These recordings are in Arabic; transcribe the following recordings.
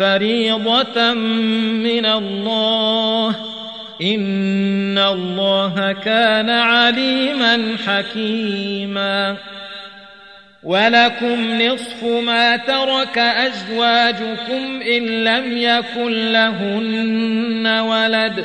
فريضة من الله ان الله كان عليما حكيما. ولكم نصف ما ترك أزواجكم إن لم يكن لهن ولد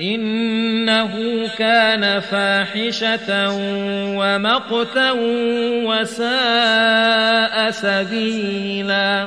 إنه كان فاحشة ومقتا وساء سبيلا.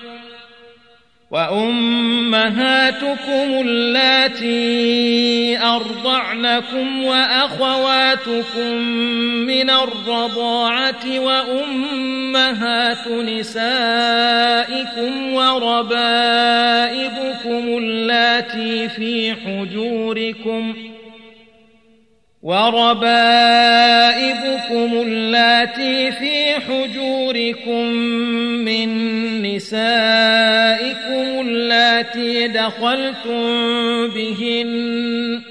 وأمهاتكم اللاتي أرضعنكم وأخواتكم من الرضاعة وأمهات نسائكم وربائبكم اللاتي في حجوركم ۖ وربائبكم اللاتي في حجوركم من نسائكم اللاتي دخلتم بهن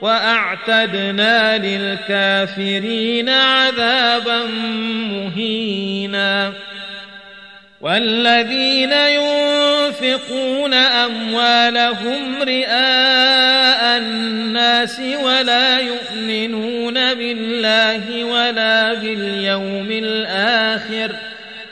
وأعتدنا للكافرين عذابا مهينا والذين ينفقون أموالهم رئاء الناس ولا يؤمنون بالله ولا باليوم الآخر ۖ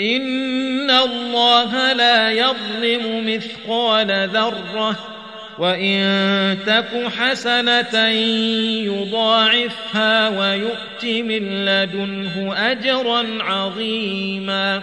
ان الله لا يظلم مثقال ذره وان تك حسنه يضاعفها ويؤت من لدنه اجرا عظيما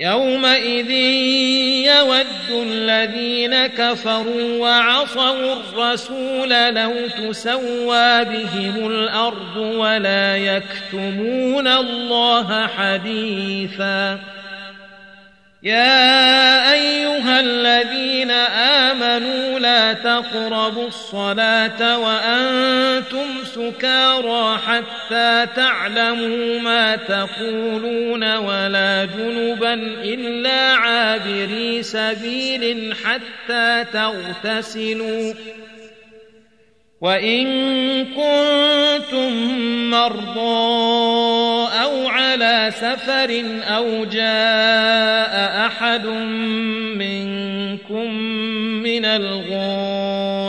يومئذ يود الذين كفروا وعصوا الرسول لو تسوى بهم الأرض ولا يكتمون الله حديثا يا أيها تقربوا الصلاة وأنتم سكارى حتى تعلموا ما تقولون ولا جنبا إلا عابري سبيل حتى تغتسلوا وإن كنتم مرضى أو على سفر أو جاء أحد منكم من الْغَائِبِ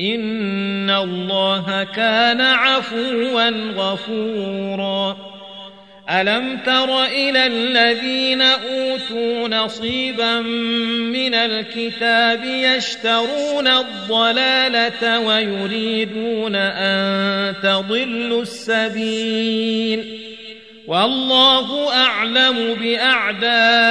ان الله كان عفوا غفورا. الم تر إلى الذين اوتوا نصيبا من الكتاب يشترون الضلاله ويريدون ان تضلوا السبيل. والله اعلم باعدائكم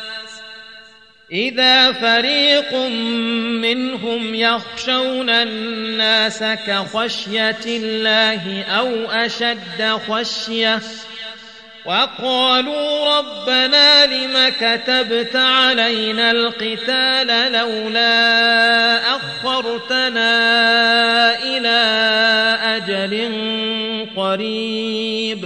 إذا فريق منهم يخشون الناس كخشية الله أو أشد خشية وقالوا ربنا لم كتبت علينا القتال لولا أخرتنا إلى أجل قريب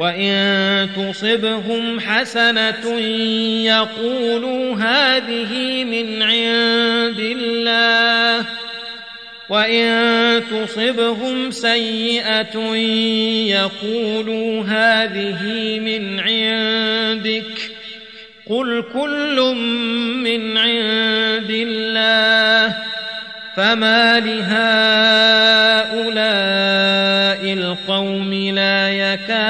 وَإِن تُصِبْهُمْ حَسَنَةٌ يَقُولُوا هَٰذِهِ مِنْ عِندِ اللَّهِ وَإِن تُصِبْهُمْ سَيِّئَةٌ يَقُولُوا هَٰذِهِ مِنْ عِندِكَ قُلْ كُلٌّ مِنْ عِندِ اللَّهِ فَمَا لِهَٰؤُلَاءِ الْقَوْمِ لَا يَكَادُونَ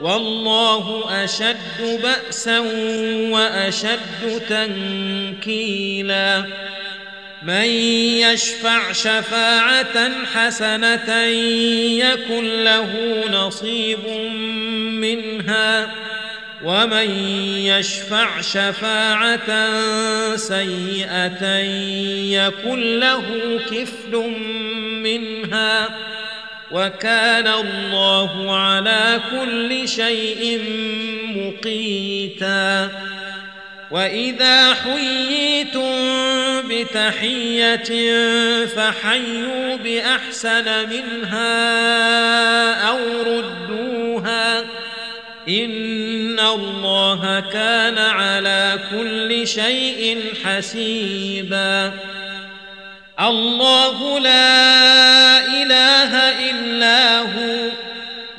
والله أشد بأسا وأشد تنكيلا. من يشفع شفاعة حسنة يكن له نصيب منها. ومن يشفع شفاعة سيئة يكن له كفل منها. وَكَانَ اللَّهُ عَلَى كُلِّ شَيْءٍ مُقِيتًا. وَإِذَا حُيِّيتُم بِتَحِيَّةٍ فَحَيُّوا بِأَحْسَنَ مِنْهَا أَوْ رُدُّوهَا. إِنَّ اللَّهَ كَانَ عَلَى كُلِّ شَيْءٍ حَسِيبًا. الله لا إله الا هو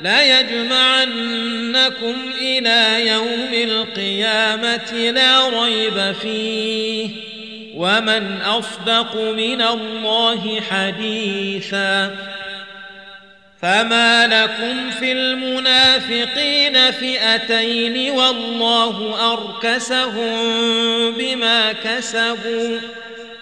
لا يجمعنكم إلى يوم القيامة لا ريب فيه ومن اصدق من الله حديثا فما لكم في المنافقين فئتين والله اركسهم بما كسبوا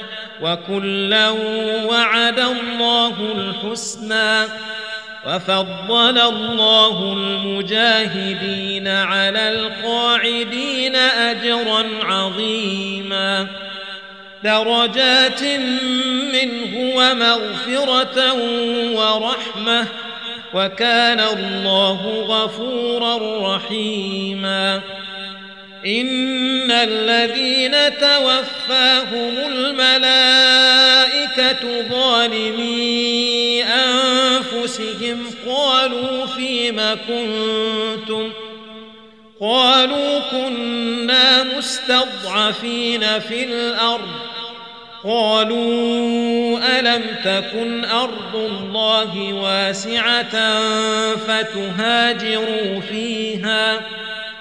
وَكُلًّا وَعَدَ اللَّهُ الْحُسْنَى وَفَضَّلَ اللَّهُ الْمُجَاهِدِينَ عَلَى الْقَاعِدِينَ أَجْرًا عَظِيمًا درجات منه ومغفرة ورحمة وكان الله غفورا رحيما ان الذين توفاهم الملائكه ظالمي انفسهم قالوا فيما كنتم قالوا كنا مستضعفين في الأرض قالوا الم تكن ارض الله واسعه فتهاجروا فيها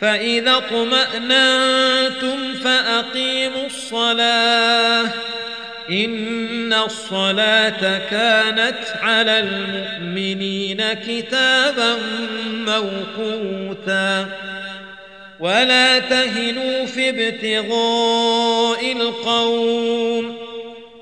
فَإِذَا اطمأنتم فَأَقِيمُوا الصَّلَاةَ إِنَّ الصَّلَاةَ كَانَتْ عَلَى الْمُؤْمِنِينَ كِتَابًا مَوْقُوتًا وَلَا تَهِنُوا فِي ابْتِغَاءِ الْقَوْمِ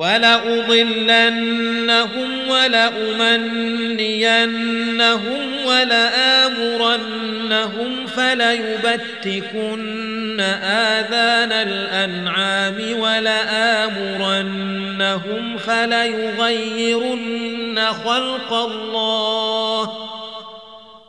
وَلَأُضِلَّنَّهُمْ وَلَأُمَنِّيَنَّهُمْ وَلَآمُرَنَّهُمْ فَلَيُبَتِّكُنَّ آذَانَ الْأَنْعَامِ وَلَآمُرَنَّهُمْ فَلَيُغَيِّرُنَّ خَلْقَ اللَّهِ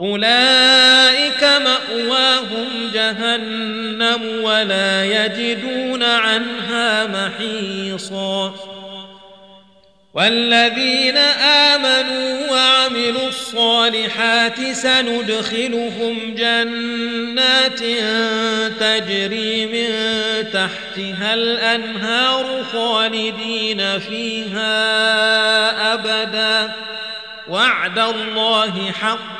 أولئك مأواهم جهنم ولا يجدون عنها محيصا. والذين آمنوا وعملوا الصالحات سندخلهم جنات تجري من تحتها الأنهار خالدين فيها أبدا. وعد الله حق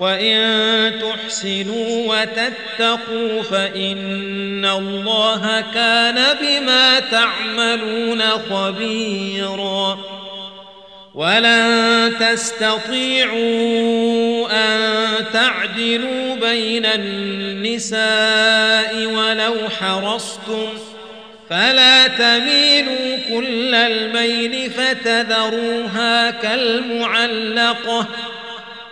وَإِن تُحْسِنُوا وَتَتَّقُوا فَإِنَّ اللَّهَ كَانَ بِمَا تَعْمَلُونَ خَبِيرًا وَلَن تَسْتَطِيعُوا أَن تَعْدِلُوا بَيْنَ النِّسَاءِ وَلَوْ حَرَصْتُمْ فَلَا تَمِيلُوا كُلَّ الْمَيْلِ فَتَذَرُوهَا كَالْمُعَلَّقَةِ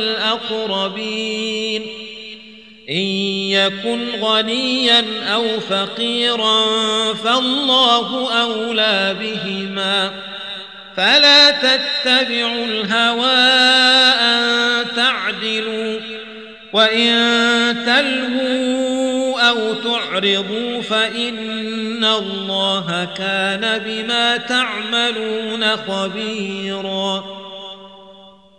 الأقربين إن يكن غنيا أو فقيرا فالله أولى بهما فلا تتبعوا الهوى أن تعدلوا وإن تلهوا أو تعرضوا فإن الله كان بما تعملون خبيراً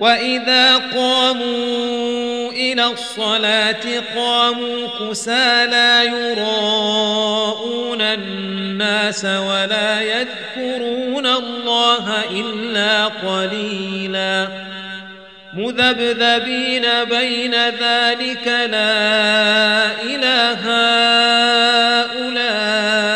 وَإِذَا قَامُوا إِلَى الصَّلَاةِ قَامُوا كُسَالَى يُرَاءُونَ النَّاسَ وَلَا يَذْكُرُونَ اللَّهَ إِلَّا قَلِيلًا مذبذبين بين ذلك لا إله هؤلاء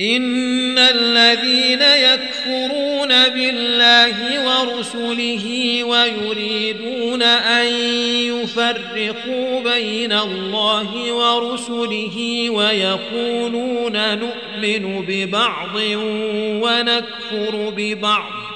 ان الذين يكفرون بالله ورسله ويريدون ان يفرقوا بين الله ورسله ويقولون نؤمن ببعض ونكفر ببعض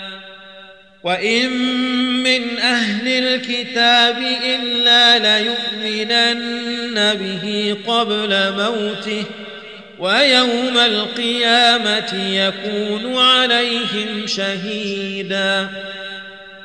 وَإِن مِّنْ أَهْلِ الْكِتَابِ إِلَّا لَيُؤْمِنَنَّ بِهِ قَبْلَ مَوْتِهِ وَيَوْمَ الْقِيَامَةِ يَكُونُ عَلَيْهِمْ شَهِيدًا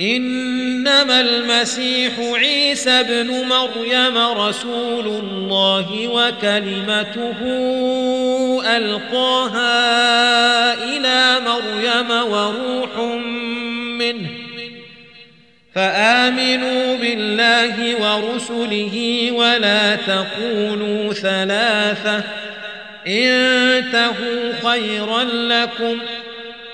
إنما المسيح عيسى ابن مريم رسول الله وكلمته ألقاها إلى مريم وروح منه فآمنوا بالله ورسله ولا تقولوا ثلاثة انتهوا خيرا لكم ۖ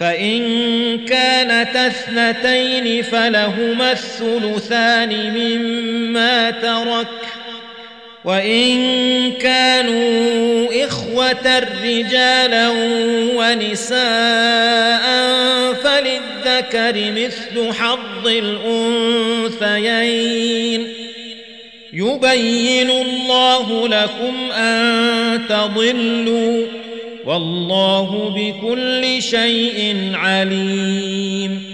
فإن كانت أثنتين فلهما الثلثان مما ترك وإن كانوا إخوة رجالا ونساء فللذكر مثل حظ الأنثيين يبين الله لكم أن تضلوا والله بكل شيء عليم.